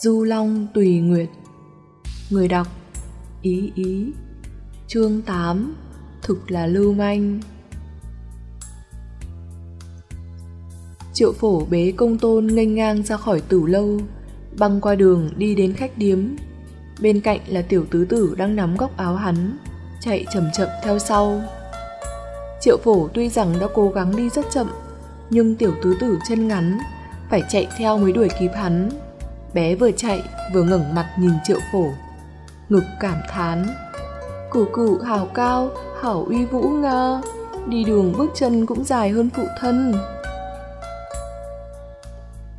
Du Long Tùy Nguyệt. Người đọc, Ý Ý. Chương 8 Thực là lưu manh. Triệu phổ bế công tôn nghênh ngang ra khỏi tử lâu, Băng qua đường đi đến khách điếm. Bên cạnh là tiểu tứ tử đang nắm góc áo hắn, Chạy chậm chậm theo sau. Triệu phổ tuy rằng đã cố gắng đi rất chậm, Nhưng tiểu tứ tử chân ngắn, Phải chạy theo mới đuổi kịp hắn. Bé vừa chạy vừa ngẩng mặt nhìn triệu phổ. Ngực cảm thán. Cụ cụ hảo cao, hảo uy vũ nga. Đi đường bước chân cũng dài hơn phụ thân.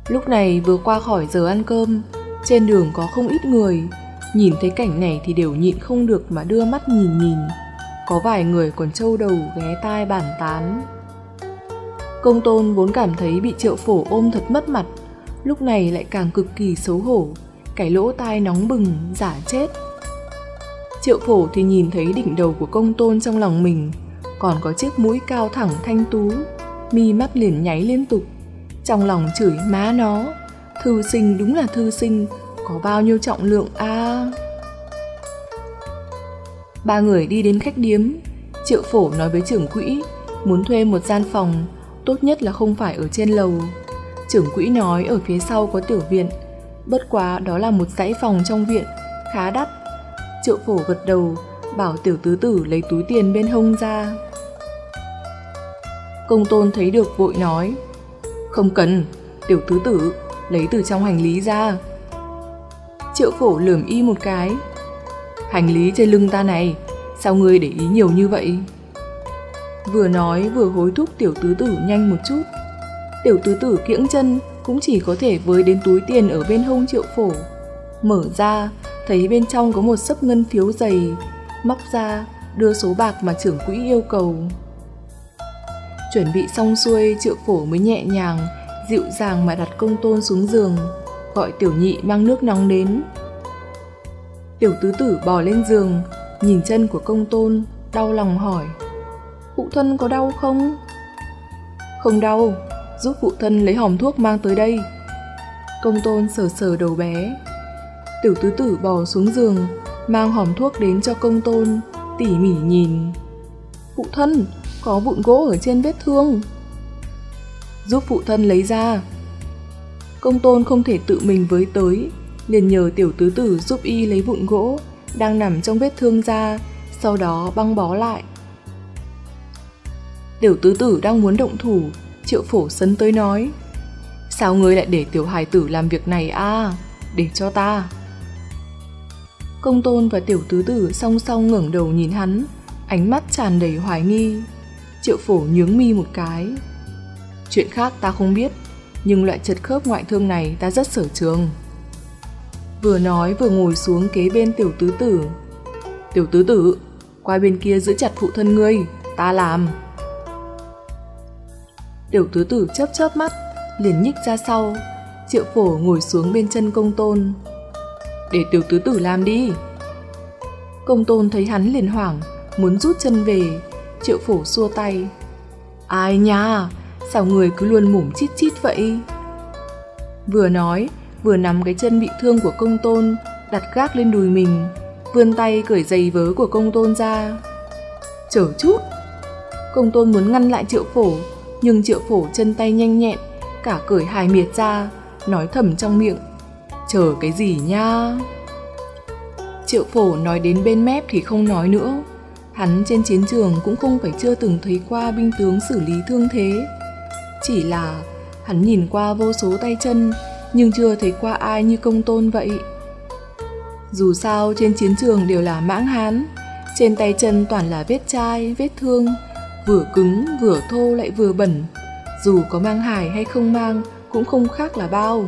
Lúc này vừa qua khỏi giờ ăn cơm Trên đường có không ít người. Nhìn thấy cảnh này thì đều nhịn không được mà đưa mắt nhìn nhìn. Có vài người còn trâu đầu ghé tai bàn tán. Công tôn vốn cảm thấy bị triệu phổ ôm thật mất mặt lúc này lại càng cực kỳ xấu hổ, cái lỗ tai nóng bừng, giả chết. Triệu phổ thì nhìn thấy đỉnh đầu của công tôn trong lòng mình, còn có chiếc mũi cao thẳng thanh tú, mi mắt liền nháy liên tục, trong lòng chửi má nó, thư sinh đúng là thư sinh, có bao nhiêu trọng lượng a? Ba người đi đến khách điếm, triệu phổ nói với trưởng quỹ, muốn thuê một gian phòng, tốt nhất là không phải ở trên lầu, Trưởng quỹ nói ở phía sau có tiểu viện, bất quá đó là một dãy phòng trong viện, khá đắt. Triệu phổ gật đầu, bảo tiểu tứ tử lấy túi tiền bên hông ra. Công tôn thấy được vội nói, không cần, tiểu tứ tử, lấy từ trong hành lý ra. Triệu phổ lườm y một cái, hành lý trên lưng ta này, sao ngươi để ý nhiều như vậy? Vừa nói vừa hối thúc tiểu tứ tử nhanh một chút tiểu tứ tử kiễng chân cũng chỉ có thể với đến túi tiền ở bên hông triệu phổ. Mở ra, thấy bên trong có một sấp ngân phiếu dày, móc ra, đưa số bạc mà trưởng quỹ yêu cầu. Chuẩn bị xong xuôi, triệu phổ mới nhẹ nhàng, dịu dàng mà đặt công tôn xuống giường, gọi tiểu nhị mang nước nóng đến. Tiểu tứ tử bò lên giường, nhìn chân của công tôn, đau lòng hỏi. Phụ thân có đau không? Không đau, giúp phụ thân lấy hòm thuốc mang tới đây. Công tôn sờ sờ đầu bé. Tiểu tứ tử bò xuống giường, mang hòm thuốc đến cho công tôn, tỉ mỉ nhìn. Phụ thân, có vụn gỗ ở trên vết thương. Giúp phụ thân lấy ra. Công tôn không thể tự mình với tới, liền nhờ tiểu tứ tử giúp y lấy vụn gỗ đang nằm trong vết thương ra, sau đó băng bó lại. Tiểu tứ tử đang muốn động thủ Triệu phổ sấn tới nói, Sao ngươi lại để tiểu hài tử làm việc này à Để cho ta. Công tôn và tiểu tứ tử song song ngẩng đầu nhìn hắn, Ánh mắt tràn đầy hoài nghi. Triệu phổ nhướng mi một cái. Chuyện khác ta không biết, Nhưng loại chật khớp ngoại thương này ta rất sở trường. Vừa nói vừa ngồi xuống kế bên tiểu tứ tử. Tiểu tứ tử, Qua bên kia giữ chặt phụ thân ngươi, Ta làm. Tiểu tứ tử chớp chớp mắt, liền nhích ra sau. Triệu phổ ngồi xuống bên chân công tôn. Để tiểu tứ tử làm đi. Công tôn thấy hắn liền hoảng, muốn rút chân về. Triệu phổ xua tay. Ai nha, sao người cứ luôn mủm chít chít vậy? Vừa nói, vừa nắm cái chân bị thương của công tôn, đặt gác lên đùi mình, vươn tay cởi giày vớ của công tôn ra. Chờ chút! Công tôn muốn ngăn lại triệu phổ, nhưng triệu phổ chân tay nhanh nhẹn, cả cởi hài miệt ra, nói thầm trong miệng. Chờ cái gì nha? Triệu phổ nói đến bên mép thì không nói nữa. Hắn trên chiến trường cũng không phải chưa từng thấy qua binh tướng xử lý thương thế. Chỉ là hắn nhìn qua vô số tay chân, nhưng chưa thấy qua ai như công tôn vậy. Dù sao trên chiến trường đều là mãng hán, trên tay chân toàn là vết chai, vết thương, vừa cứng, vừa thô lại vừa bẩn. Dù có mang hài hay không mang, cũng không khác là bao.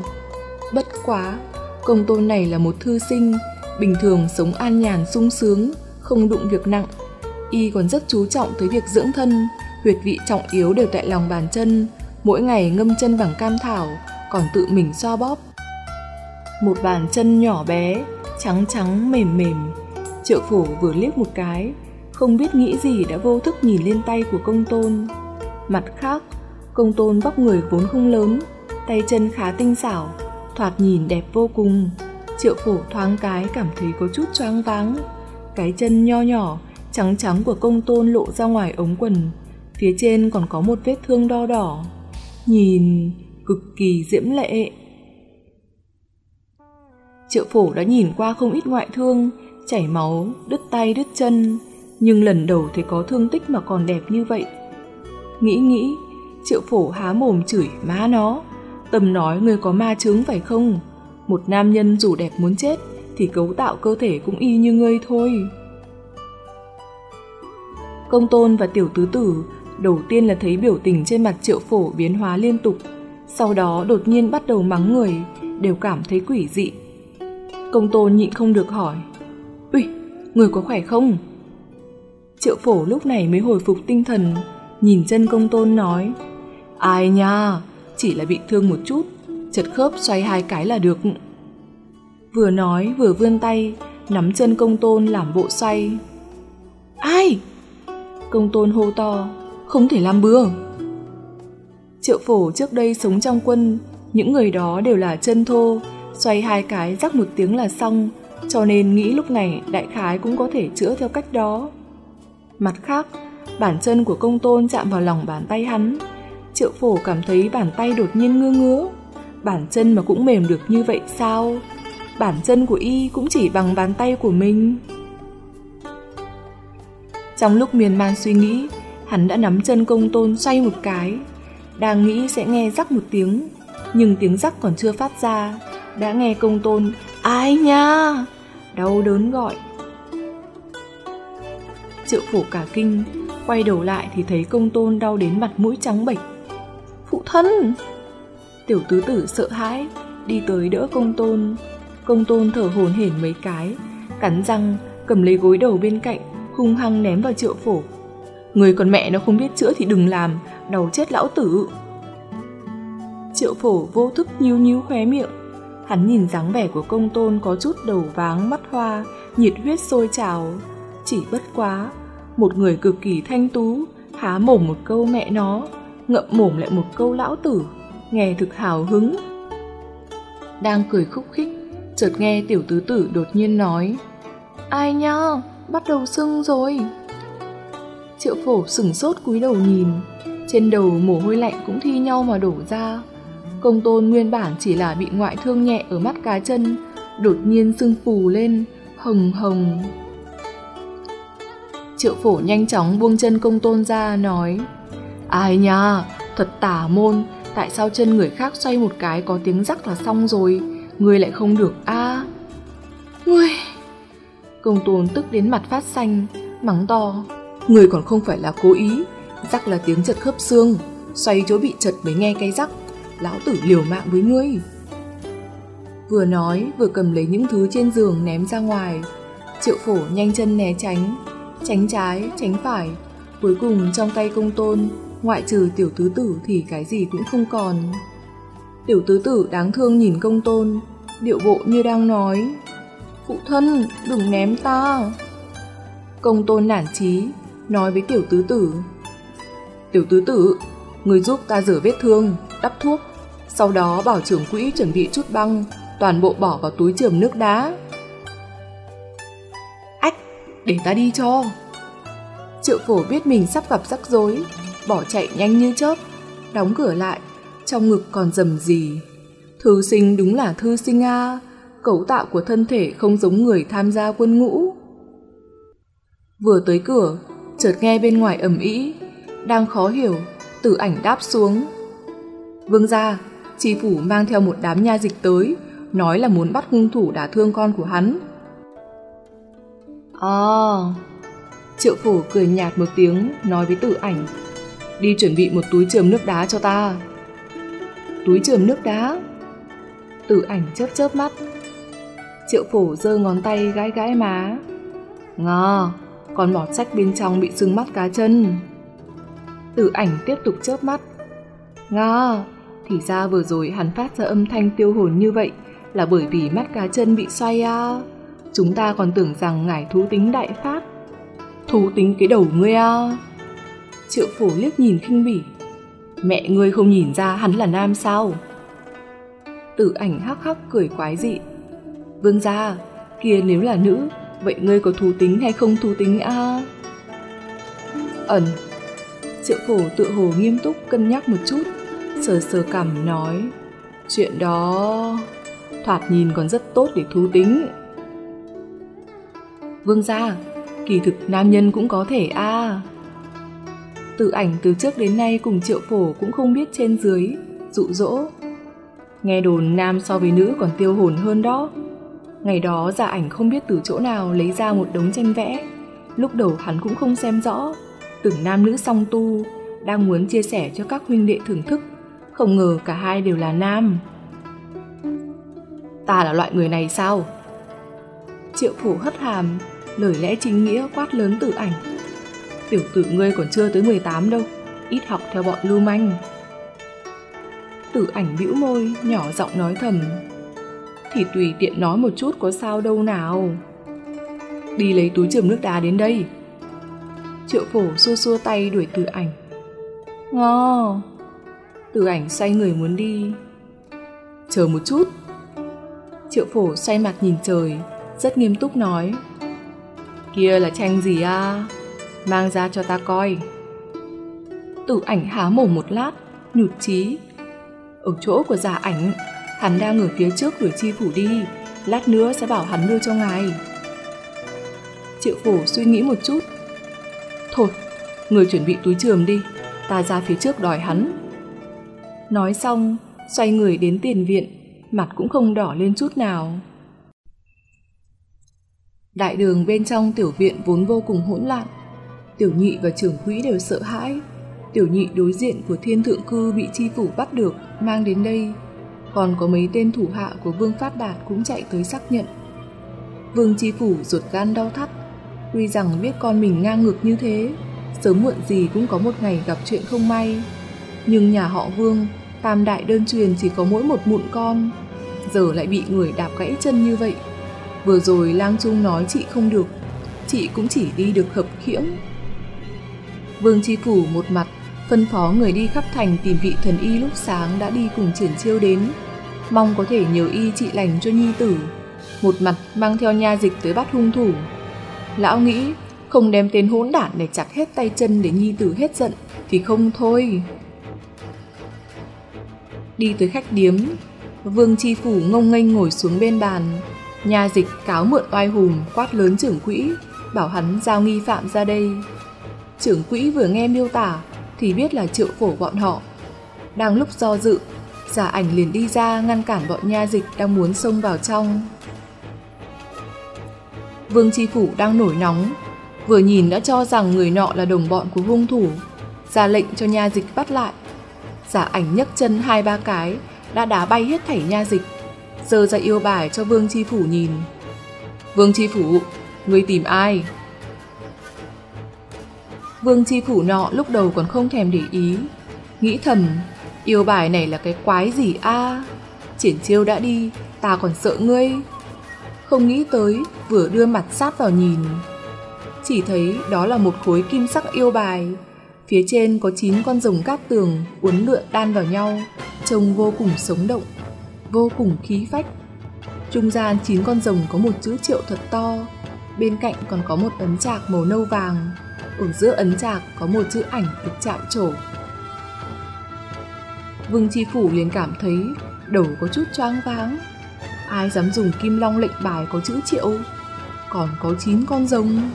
Bất quá, công tôn này là một thư sinh, bình thường sống an nhàn sung sướng, không đụng việc nặng. Y còn rất chú trọng tới việc dưỡng thân, huyệt vị trọng yếu đều tại lòng bàn chân, mỗi ngày ngâm chân bằng cam thảo, còn tự mình xoa bóp. Một bàn chân nhỏ bé, trắng trắng mềm mềm, triệu phổ vừa liếc một cái, không biết nghĩ gì đã vô thức nhìn lên tay của công tôn. Mặt khác, công tôn vóc người vốn không lớn, tay chân khá tinh xảo, thoạt nhìn đẹp vô cùng. Triệu phổ thoáng cái cảm thấy có chút choáng váng. Cái chân nho nhỏ, trắng trắng của công tôn lộ ra ngoài ống quần. Phía trên còn có một vết thương đo đỏ. Nhìn cực kỳ diễm lệ. Triệu phổ đã nhìn qua không ít ngoại thương, chảy máu, đứt tay đứt chân, nhưng lần đầu thấy có thương tích mà còn đẹp như vậy. Nghĩ nghĩ, triệu phổ há mồm chửi má nó, tầm nói người có ma chứng phải không? Một nam nhân dù đẹp muốn chết thì cấu tạo cơ thể cũng y như ngươi thôi. Công tôn và tiểu tứ tử đầu tiên là thấy biểu tình trên mặt triệu phổ biến hóa liên tục, sau đó đột nhiên bắt đầu mắng người, đều cảm thấy quỷ dị. Công tôn nhịn không được hỏi, Ui, người có khỏe không? Triệu phổ lúc này mới hồi phục tinh thần, nhìn chân công tôn nói, Ai nha, chỉ là bị thương một chút, chật khớp xoay hai cái là được. Vừa nói vừa vươn tay, nắm chân công tôn làm bộ xoay. Ai? Công tôn hô to, không thể làm bừa. Triệu phổ trước đây sống trong quân, những người đó đều là chân thô, xoay hai cái rắc một tiếng là xong, cho nên nghĩ lúc này đại khái cũng có thể chữa theo cách đó. Mặt khác, bản chân của công tôn chạm vào lòng bàn tay hắn, triệu phổ cảm thấy bàn tay đột nhiên ngứa ngứa, bản chân mà cũng mềm được như vậy sao? Bản chân của y cũng chỉ bằng bàn tay của mình. Trong lúc miên man suy nghĩ, hắn đã nắm chân công tôn xoay một cái, đang nghĩ sẽ nghe rắc một tiếng, nhưng tiếng rắc còn chưa phát ra, đã nghe công tôn ai nha, đau đớn gọi. Triệu phổ cả kinh, quay đầu lại thì thấy công tôn đau đến mặt mũi trắng bệch. Phụ thân! Tiểu tứ tử sợ hãi, đi tới đỡ công tôn. Công tôn thở hổn hển mấy cái, cắn răng, cầm lấy gối đầu bên cạnh, hung hăng ném vào triệu phổ. Người còn mẹ nó không biết chữa thì đừng làm, đầu chết lão tử. Triệu phổ vô thức nhíu nhíu khóe miệng. Hắn nhìn dáng vẻ của công tôn có chút đầu váng mắt hoa, nhiệt huyết sôi trào. Chỉ bất quá, một người cực kỳ thanh tú, há mồm một câu mẹ nó, ngậm mồm lại một câu lão tử, nghe thực hào hứng. Đang cười khúc khích, chợt nghe tiểu tứ tử đột nhiên nói Ai nha, bắt đầu sưng rồi. Triệu phổ sửng sốt cúi đầu nhìn, trên đầu mồ hôi lạnh cũng thi nhau mà đổ ra. Công tôn nguyên bản chỉ là bị ngoại thương nhẹ ở mắt cá chân, đột nhiên sưng phù lên, hồng hồng. Triệu phổ nhanh chóng buông chân công tôn ra, nói Ai nha, thật tả môn, tại sao chân người khác xoay một cái có tiếng rắc là xong rồi, người lại không được a à? Ngươi... Công tôn tức đến mặt phát xanh, mắng to. Người còn không phải là cố ý, rắc là tiếng chật khớp xương, xoay chỗ bị chật mới nghe cái rắc, lão tử liều mạng với ngươi. Vừa nói vừa cầm lấy những thứ trên giường ném ra ngoài, triệu phổ nhanh chân né tránh, tránh trái, tránh phải, cuối cùng trong tay công tôn, ngoại trừ tiểu tứ tử thì cái gì cũng không còn. Tiểu tứ tử đáng thương nhìn công tôn, điệu bộ như đang nói, Phụ thân, đừng ném ta. Công tôn nản chí, nói với tiểu tứ tử. Tiểu tứ tử, người giúp ta rửa vết thương, đắp thuốc, sau đó bảo trưởng quỹ chuẩn bị chút băng, toàn bộ bỏ vào túi trường nước đá. Ách, để ta đi cho. Triệu phổ biết mình sắp gặp rắc rối, bỏ chạy nhanh như chớp, đóng cửa lại, trong ngực còn dầm gì. Thư sinh đúng là thư sinh a, cấu tạo của thân thể không giống người tham gia quân ngũ. Vừa tới cửa, chợt nghe bên ngoài ầm ĩ, đang khó hiểu, tử ảnh đáp xuống. Vương gia, tri phủ mang theo một đám nha dịch tới, nói là muốn bắt hung thủ đả thương con của hắn. À, triệu phủ cười nhạt một tiếng, nói với tử ảnh, đi chuẩn bị một túi chườm nước đá cho ta. Túi chườm nước đá? Tử ảnh chớp chớp mắt. Triệu phủ giơ ngón tay gãi gãi má. Ngờ, còn mọt sách bên trong bị sưng mắt cá chân. Tử ảnh tiếp tục chớp mắt. Ngờ thì ra vừa rồi hắn phát ra âm thanh tiêu hồn như vậy là bởi vì mắt cá chân bị xoay à. Chúng ta còn tưởng rằng ngải thú tính đại phát. Thú tính cái đầu ngươi à. Triệu phổ liếc nhìn khinh bỉ. Mẹ ngươi không nhìn ra hắn là nam sao? Tử ảnh hắc hắc cười quái dị. Vương gia, kia nếu là nữ, vậy ngươi có thú tính hay không thú tính a? Ẩn. Triệu phổ tự hồ nghiêm túc cân nhắc một chút, sờ sờ cằm nói. Chuyện đó... thoạt nhìn còn rất tốt để thú tính. Vương gia, kỳ thực nam nhân cũng có thể a. tự ảnh từ trước đến nay cùng triệu phổ cũng không biết trên dưới, dụ dỗ. Nghe đồn nam so với nữ còn tiêu hồn hơn đó. Ngày đó giả ảnh không biết từ chỗ nào lấy ra một đống tranh vẽ. Lúc đầu hắn cũng không xem rõ, tưởng nam nữ song tu, đang muốn chia sẻ cho các huynh đệ thưởng thức. Không ngờ cả hai đều là nam. Ta là loại người này sao? Triệu phổ hất hàm, lời lẽ chính nghĩa quát lớn tử ảnh. Tiểu tử ngươi còn chưa tới 18 đâu, ít học theo bọn lưu manh. Tử ảnh bĩu môi, nhỏ giọng nói thầm. Thì tùy tiện nói một chút có sao đâu nào. Đi lấy túi trường nước đá đến đây. Triệu phổ xua xua tay đuổi tử ảnh. Ngo. Tử ảnh xoay người muốn đi. Chờ một chút. Triệu phổ xoay mặt nhìn trời, rất nghiêm túc nói. Kia là tranh gì à? Mang ra cho ta coi. Tử ảnh há mồm một lát, nhụt chí. Ở chỗ của giả ảnh, hắn đang ở phía trước đuổi chi phủ đi, lát nữa sẽ bảo hắn đưa cho ngài. Triệu phổ suy nghĩ một chút. Thôi, người chuẩn bị túi trường đi, ta ra phía trước đòi hắn. Nói xong, xoay người đến tiền viện, mặt cũng không đỏ lên chút nào. Đại đường bên trong tiểu viện vốn vô cùng hỗn loạn. Tiểu nhị và trưởng quỹ đều sợ hãi. Tiểu nhị đối diện của thiên thượng cư bị chi phủ bắt được, mang đến đây. Còn có mấy tên thủ hạ của Vương Phát Đạt cũng chạy tới xác nhận. Vương chi phủ ruột gan đau thắt. Tuy rằng biết con mình ngang ngược như thế, sớm muộn gì cũng có một ngày gặp chuyện không may. Nhưng nhà họ Vương, tam đại đơn truyền chỉ có mỗi một mụn con. Giờ lại bị người đạp gãy chân như vậy Vừa rồi lang trung nói chị không được, chị cũng chỉ đi được hợp khiễng. Vương Chi Phủ một mặt, phân phó người đi khắp thành tìm vị thần y lúc sáng đã đi cùng triển chiêu đến, mong có thể nhờ y trị lành cho nhi tử. Một mặt mang theo nha dịch tới bắt hung thủ. Lão nghĩ không đem tên hỗn đản để chặt hết tay chân để nhi tử hết giận thì không thôi. Đi tới khách điếm, Vương Chi Phủ ngông nghênh ngồi xuống bên bàn, Nhà dịch cáo mượn oai hùng quát lớn trưởng quỹ, bảo hắn giao nghi phạm ra đây. Trưởng quỹ vừa nghe miêu tả thì biết là triệu phổ bọn họ. Đang lúc do dự, giả ảnh liền đi ra ngăn cản bọn nha dịch đang muốn xông vào trong. Vương tri Phủ đang nổi nóng, vừa nhìn đã cho rằng người nọ là đồng bọn của hung thủ, ra lệnh cho nha dịch bắt lại. Giả ảnh nhấc chân hai ba cái, đã đá bay hết thảy nha dịch giơ ra yêu bài cho Vương Chi Phủ nhìn. Vương Chi Phủ, ngươi tìm ai? Vương Chi Phủ nọ lúc đầu còn không thèm để ý, nghĩ thầm, yêu bài này là cái quái gì a? Triển chiêu đã đi, ta còn sợ ngươi. Không nghĩ tới, vừa đưa mặt sát vào nhìn. Chỉ thấy đó là một khối kim sắc yêu bài, phía trên có 9 con rồng cát tường uốn lượn đan vào nhau, trông vô cùng sống động vô cùng khí phách. Trung gian chín con rồng có một chữ triệu thật to, bên cạnh còn có một ấn trạc màu nâu vàng, ở giữa ấn trạc có một chữ ảnh được chạm trổ. Vương Chi Phủ liền cảm thấy đầu có chút choáng váng. Ai dám dùng kim long lệnh bài có chữ triệu, còn có chín con rồng.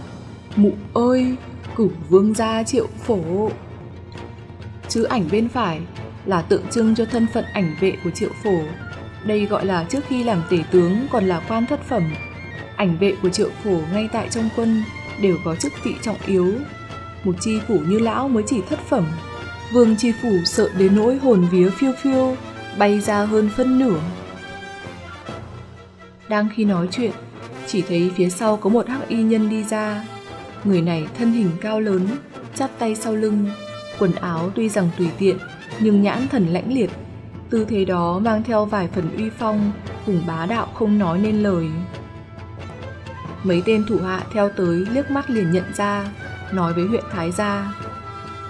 Mụ ơi, cửu vương gia triệu phổ. Chữ ảnh bên phải là tượng trưng cho thân phận ảnh vệ của triệu phổ đây gọi là trước khi làm tể tướng còn là quan thất phẩm. Ảnh vệ của triệu phổ ngay tại trong quân đều có chức vị trọng yếu. Một chi phủ như lão mới chỉ thất phẩm. Vương chi phủ sợ đến nỗi hồn vía phiêu phiêu, bay ra hơn phân nửa. Đang khi nói chuyện, chỉ thấy phía sau có một hắc y nhân đi ra. Người này thân hình cao lớn, chắp tay sau lưng, quần áo tuy rằng tùy tiện, nhưng nhãn thần lãnh liệt, Tư thế đó mang theo vài phần uy phong, cùng bá đạo không nói nên lời. Mấy tên thủ hạ theo tới liếc mắt liền nhận ra, nói với huyện Thái Gia.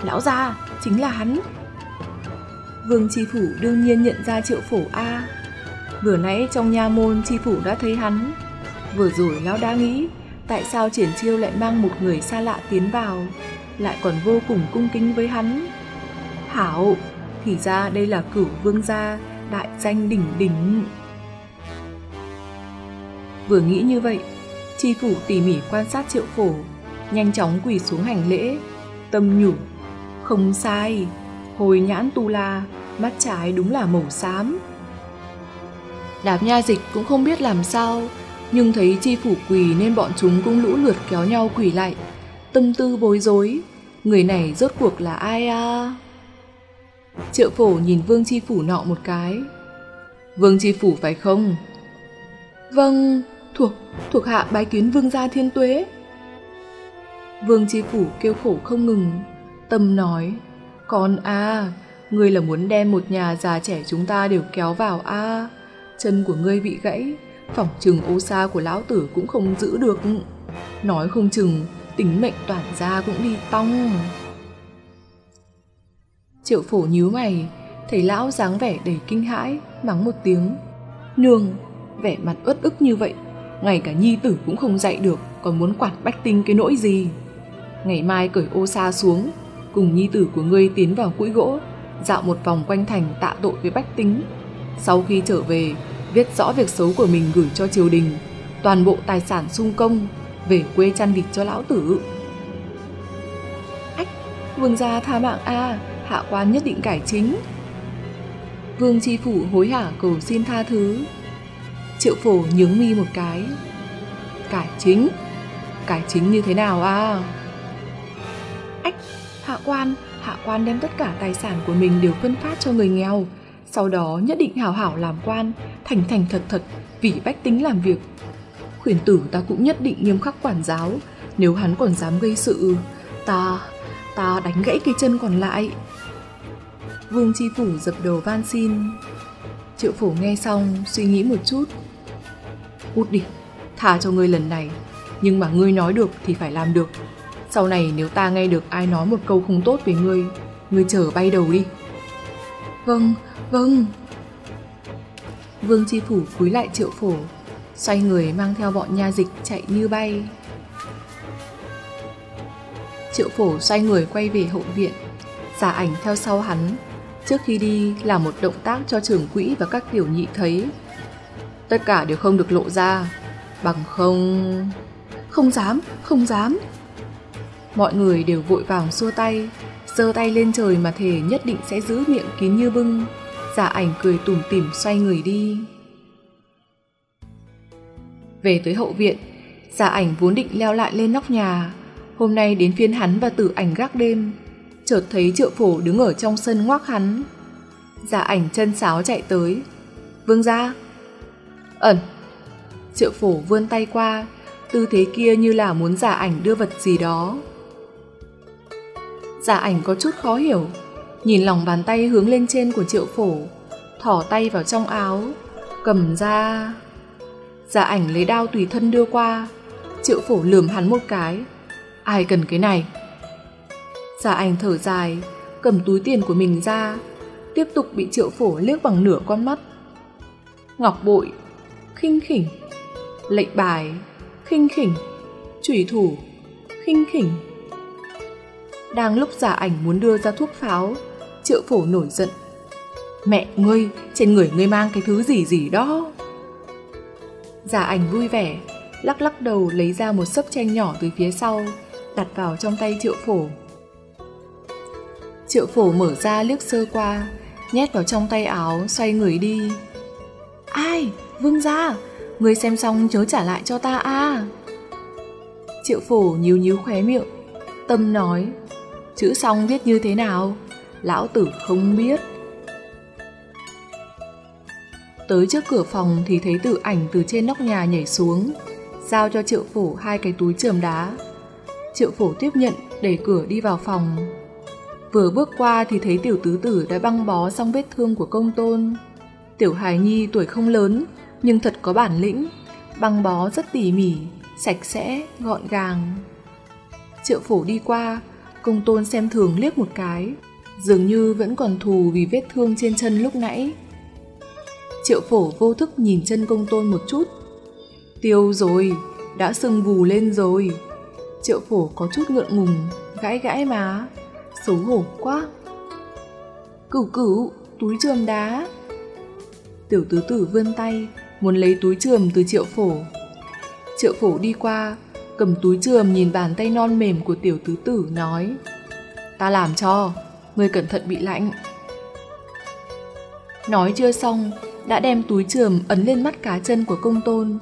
Lão gia, chính là hắn. Vương Tri Phủ đương nhiên nhận ra triệu phổ A. Vừa nãy trong nha môn tri phủ đã thấy hắn. Vừa rồi lão đã nghĩ, tại sao triển chiêu lại mang một người xa lạ tiến vào, lại còn vô cùng cung kính với hắn. Hảo, thì ra đây là cửu vương gia, đại danh đỉnh đỉnh. Vừa nghĩ như vậy, tri phủ tỉ mỉ quan sát triệu phổ, nhanh chóng quỳ xuống hành lễ, tâm nhủ. Không sai, hồi nhãn tu la, mắt trái đúng là màu xám. Đạp nha dịch cũng không biết làm sao, nhưng thấy chi phủ quỳ nên bọn chúng cũng lũ lượt kéo nhau quỳ lại. Tâm tư bối rối, người này rốt cuộc là ai à? Triệu phổ nhìn vương chi phủ nọ một cái. Vương chi phủ phải không? Vâng, thuộc, thuộc hạ bái kiến vương gia thiên tuế. Vương chi phủ kêu khổ không ngừng, tâm nói, con a, ngươi là muốn đem một nhà già trẻ chúng ta đều kéo vào a, chân của ngươi bị gãy, phỏng chừng ô xa của lão tử cũng không giữ được. Nói không chừng, tính mệnh toàn gia cũng đi tong. Triệu phổ nhíu mày, thấy lão dáng vẻ đầy kinh hãi, mắng một tiếng. Nương, vẻ mặt uất ức như vậy, ngay cả nhi tử cũng không dạy được, còn muốn quản bách tinh cái nỗi gì. Ngày mai cởi ô sa xuống, cùng nhi tử của ngươi tiến vào quỹ gỗ, dạo một vòng quanh thành tạ tội với bách tính. Sau khi trở về, viết rõ việc xấu của mình gửi cho triều đình, toàn bộ tài sản sung công, về quê chăn vịt cho lão tử. Ách, vương gia tha mạng a, hạ quan nhất định cải chính. Vương tri phủ hối hả cầu xin tha thứ. Triệu phổ nhướng mi một cái. Cải chính? Cải chính như thế nào à? Ách, hạ quan, hạ quan đem tất cả tài sản của mình đều phân phát cho người nghèo. Sau đó nhất định hảo hảo làm quan, thành thành thật thật, vì bách tính làm việc. Khuyển tử ta cũng nhất định nghiêm khắc quản giáo, nếu hắn còn dám gây sự, ta, ta đánh gãy cái chân còn lại. Vương Chi Phủ dập đầu van xin. Triệu Phổ nghe xong, suy nghĩ một chút. Út đi, thả cho ngươi lần này, nhưng mà ngươi nói được thì phải làm được. Sau này nếu ta nghe được ai nói một câu không tốt về ngươi, ngươi chờ bay đầu đi. Vâng, vâng. Vương Chi Phủ cúi lại Triệu Phổ, xoay người mang theo bọn nha dịch chạy như bay. Triệu Phổ xoay người quay về hậu viện, giả ảnh theo sau hắn Trước khi đi là một động tác cho trưởng quỹ và các tiểu nhị thấy. Tất cả đều không được lộ ra, bằng không... Không dám, không dám. Mọi người đều vội vàng xua tay, giơ tay lên trời mà thề nhất định sẽ giữ miệng kín như bưng. Giả ảnh cười tủm tỉm xoay người đi. Về tới hậu viện, giả ảnh vốn định leo lại lên nóc nhà. Hôm nay đến phiên hắn và tử ảnh gác đêm, chợt thấy triệu phổ đứng ở trong sân ngoác hắn. Giả ảnh chân sáo chạy tới. Vương ra. Ẩn. Triệu phổ vươn tay qua, tư thế kia như là muốn giả ảnh đưa vật gì đó. Giả ảnh có chút khó hiểu, nhìn lòng bàn tay hướng lên trên của triệu phổ, thỏ tay vào trong áo, cầm ra. Giả ảnh lấy đao tùy thân đưa qua, triệu phổ lườm hắn một cái. Ai cần cái này? Giả ảnh thở dài, cầm túi tiền của mình ra, tiếp tục bị triệu phổ liếc bằng nửa con mắt. Ngọc bội, khinh khỉnh, lệnh bài, khinh khỉnh, chủy thủ, khinh khỉnh. Đang lúc giả ảnh muốn đưa ra thuốc pháo, triệu phổ nổi giận. Mẹ ngươi, trên người ngươi mang cái thứ gì gì đó. Giả ảnh vui vẻ, lắc lắc đầu lấy ra một sấp tranh nhỏ từ phía sau, đặt vào trong tay triệu phổ. Triệu phổ mở ra liếc sơ qua, nhét vào trong tay áo, xoay người đi. Ai? Vương gia, người xem xong chớ trả lại cho ta a. Triệu phổ nhíu nhíu khóe miệng, tâm nói, chữ xong viết như thế nào? Lão tử không biết. Tới trước cửa phòng thì thấy tử ảnh từ trên nóc nhà nhảy xuống, giao cho triệu phổ hai cái túi trường đá. Triệu phổ tiếp nhận, để cửa đi vào phòng. Vừa bước qua thì thấy tiểu tứ tử đã băng bó xong vết thương của công tôn. Tiểu hài nhi tuổi không lớn, nhưng thật có bản lĩnh, băng bó rất tỉ mỉ, sạch sẽ, gọn gàng. Triệu phổ đi qua, công tôn xem thường liếc một cái, dường như vẫn còn thù vì vết thương trên chân lúc nãy. Triệu phổ vô thức nhìn chân công tôn một chút. Tiêu rồi, đã sưng vù lên rồi. Triệu phổ có chút ngượng ngùng, gãi gãi má, xấu hổ quá. Cửu cửu, túi trường đá. Tiểu tứ tử vươn tay, muốn lấy túi trường từ triệu phổ. Triệu phổ đi qua, cầm túi trường nhìn bàn tay non mềm của tiểu tứ tử nói Ta làm cho, người cẩn thận bị lạnh. Nói chưa xong, đã đem túi trường ấn lên mắt cá chân của công tôn.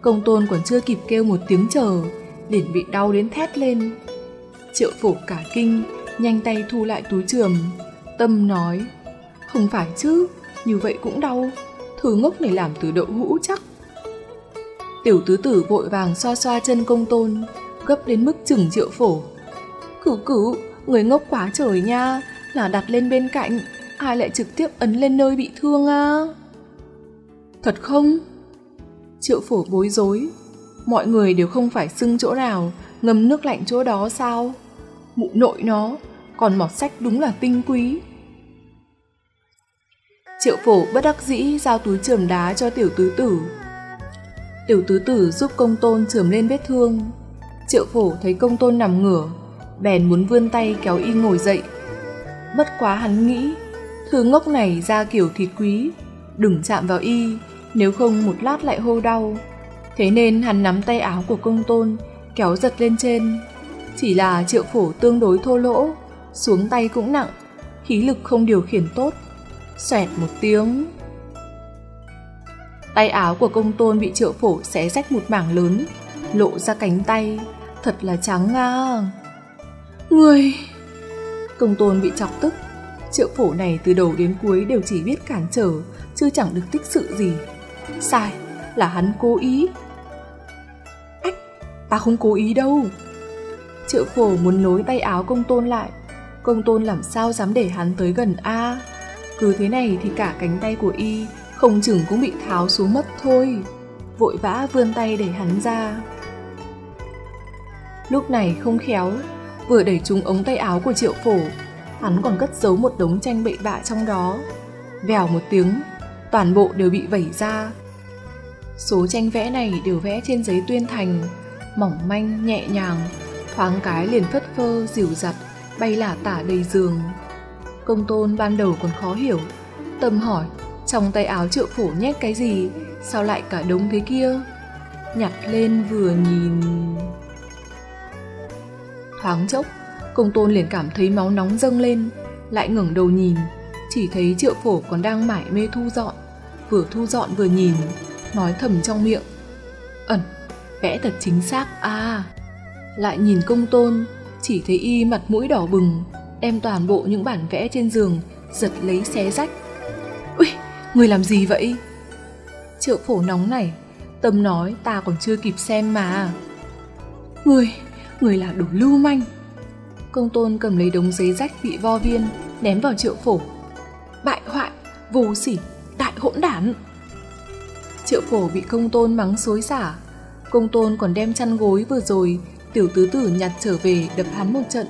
Công tôn còn chưa kịp kêu một tiếng chờ, liền bị đau đến thét lên. Triệu phổ cả kinh, nhanh tay thu lại túi trường. Tâm nói, không phải chứ, như vậy cũng đau, thứ ngốc này làm từ đậu hũ chắc. Tiểu tứ tử vội vàng xoa xoa chân công tôn, gấp đến mức chừng triệu phổ. Cửu cửu, người ngốc quá trời nha, là đặt lên bên cạnh, ai lại trực tiếp ấn lên nơi bị thương à? Thật không? Triệu phổ bối rối, mọi người đều không phải xưng chỗ nào, ngâm nước lạnh chỗ đó sao? Mụ nội nó, còn mọt sách đúng là tinh quý. Triệu phổ bất đắc dĩ giao túi trường đá cho tiểu tứ tử. Tiểu tứ tử giúp công tôn trường lên vết thương. Triệu phổ thấy công tôn nằm ngửa, bèn muốn vươn tay kéo y ngồi dậy. Bất quá hắn nghĩ, thứ ngốc này ra kiểu thịt quý, đừng chạm vào y, nếu không một lát lại hô đau. Thế nên hắn nắm tay áo của công tôn, kéo giật lên trên. Chỉ là triệu phổ tương đối thô lỗ, xuống tay cũng nặng, khí lực không điều khiển tốt. Xoẹt một tiếng. Tay áo của công tôn bị triệu phổ xé rách một mảng lớn, lộ ra cánh tay, thật là trắng ngang. Người... Công tôn bị chọc tức, triệu phổ này từ đầu đến cuối đều chỉ biết cản trở, chứ chẳng được tích sự gì. Sai, là hắn cố ý. Ách, ta không cố ý đâu. Triệu phổ muốn nối tay áo công tôn lại, công tôn làm sao dám để hắn tới gần A. Cứ thế này thì cả cánh tay của y không chừng cũng bị tháo xuống mất thôi. Vội vã vươn tay để hắn ra. Lúc này không khéo, vừa đẩy trúng ống tay áo của triệu phổ, hắn còn cất giấu một đống tranh bậy bạ trong đó. Vèo một tiếng, toàn bộ đều bị vẩy ra. Số tranh vẽ này đều vẽ trên giấy tuyên thành, mỏng manh, nhẹ nhàng, thoáng cái liền phất phơ, dịu dặt, bay lả tả đầy giường. Công tôn ban đầu còn khó hiểu, tâm hỏi, trong tay áo triệu phổ nhét cái gì, sao lại cả đống thế kia? Nhặt lên vừa nhìn... Thoáng chốc, công tôn liền cảm thấy máu nóng dâng lên, lại ngẩng đầu nhìn, chỉ thấy triệu phổ còn đang mải mê thu dọn, vừa thu dọn vừa nhìn, nói thầm trong miệng. Ẩn, vẽ thật chính xác à. Lại nhìn công tôn, chỉ thấy y mặt mũi đỏ bừng, đem toàn bộ những bản vẽ trên giường, giật lấy xé rách. Ui, người làm gì vậy? Triệu phổ nóng này, tâm nói ta còn chưa kịp xem mà. Người, người là đồ lưu manh. Công tôn cầm lấy đống giấy rách bị vo viên, ném vào triệu phổ. Bại hoại, vô sỉ, đại hỗn đản. Triệu phổ bị công tôn mắng xối xả. Công tôn còn đem chăn gối vừa rồi, tiểu tứ tử nhặt trở về đập hắn một trận.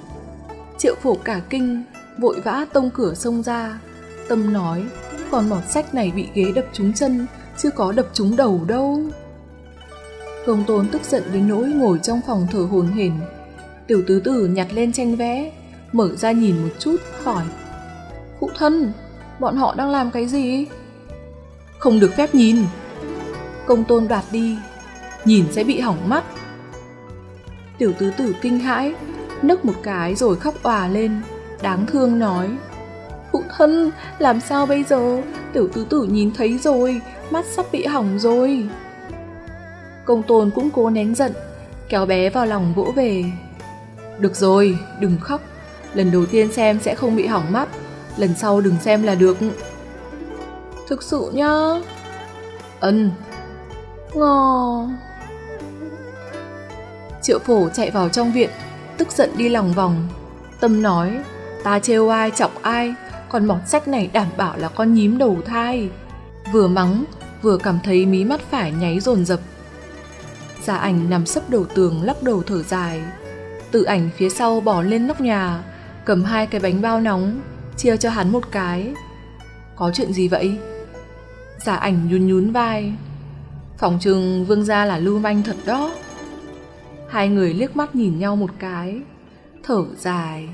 Triệu phổ cả kinh, vội vã tông cửa xông ra. Tâm nói, còn mọt sách này bị ghế đập trúng chân, chưa có đập trúng đầu đâu. Công tôn tức giận đến nỗi ngồi trong phòng thở hồn hển. Tiểu tứ tử nhặt lên tranh vẽ, mở ra nhìn một chút, hỏi. Phụ thân, bọn họ đang làm cái gì? Không được phép nhìn. Công tôn đoạt đi, nhìn sẽ bị hỏng mắt. Tiểu tứ tử kinh hãi, nức một cái rồi khóc òa lên, đáng thương nói. Phụ thân, làm sao bây giờ? Tiểu tứ tử nhìn thấy rồi, mắt sắp bị hỏng rồi. Công tôn cũng cố nén giận, kéo bé vào lòng vỗ về. Được rồi, đừng khóc, lần đầu tiên xem sẽ không bị hỏng mắt, lần sau đừng xem là được. Thực sự nhá. Ân. Ngò. Triệu phổ chạy vào trong viện, tức giận đi lòng vòng. Tâm nói, ta trêu ai chọc ai, còn mọt sách này đảm bảo là con nhím đầu thai. Vừa mắng, vừa cảm thấy mí mắt phải nháy dồn dập. Giả ảnh nằm sấp đầu tường lắc đầu thở dài. Tự ảnh phía sau bỏ lên nóc nhà, cầm hai cái bánh bao nóng, chia cho hắn một cái. Có chuyện gì vậy? Giả ảnh nhún nhún vai. Phòng trừng vương gia là lưu manh thật đó. Hai người liếc mắt nhìn nhau một cái, thở dài.